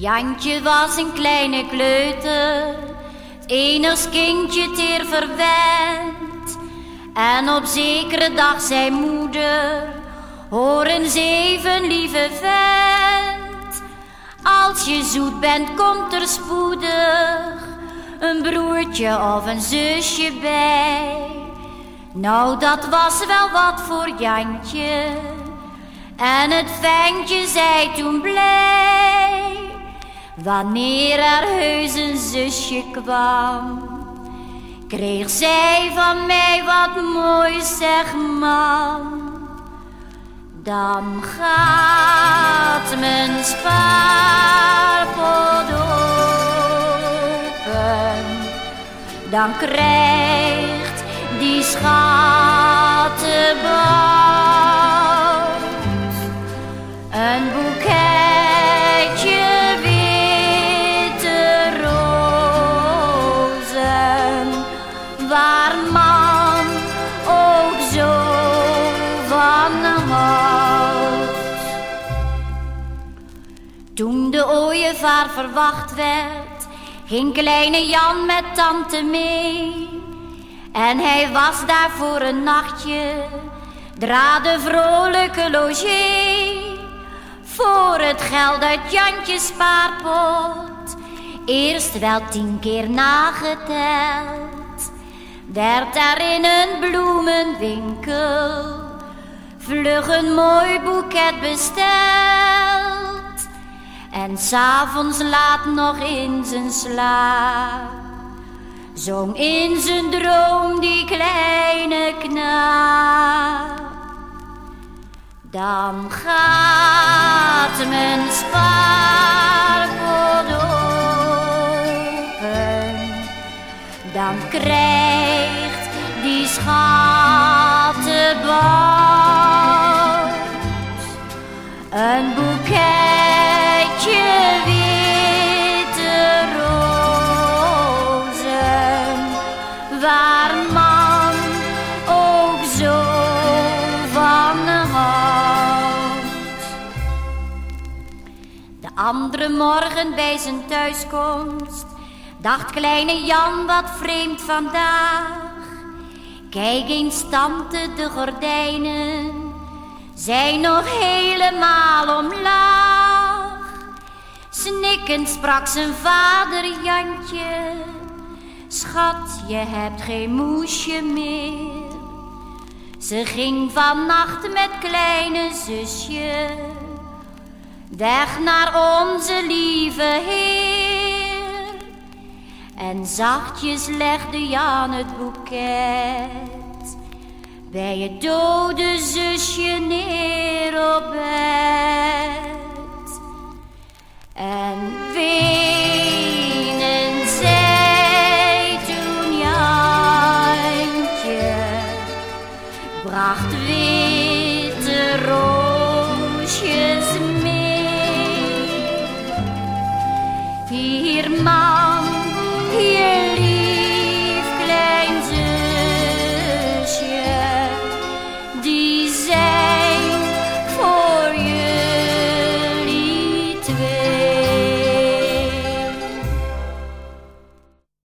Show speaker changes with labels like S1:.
S1: Jantje was een kleine kleuter, het eners kindje teer verwend. En op zekere dag zei moeder, hoor eens even lieve vent. Als je zoet bent, komt er spoedig een broertje of een zusje bij. Nou, dat was wel wat voor Jantje. En het ventje zei toen blij, wanneer er heus een zusje kwam, kreeg zij van mij wat moois, zeg man. Dan gaat mijn spaarpot open, dan krijgt die schattenbout een boeketje waar man ook zo van houdt. Toen de ooievaar verwacht werd, ging kleine Jan met tante mee. En hij was daar voor een nachtje, dra de vrolijke logé. Voor het geld uit Jantjes spaarpot, eerst wel tien keer nageteld. Werd daar in een bloemenwinkel vlug een mooi boeket besteld. En s'avonds laat nog in zijn slaap zong in zijn droom die kleine knaap. Dan gaat mijn spaarpot krijgt die schattenbout een boeketje witte rozen, waar man ook zo van houdt. De andere morgen bij zijn thuiskomst dacht kleine Jan wat vreemd vandaag. Kijk eens tante, de gordijnen zijn nog helemaal omlaag. Snikkend sprak zijn vader Jantje, schat, je hebt geen moesje meer. Ze ging vannacht met kleine zusje weg naar onze lieve Heer. En zachtjes legde Jan het boeket. Bij het dode zusje neer op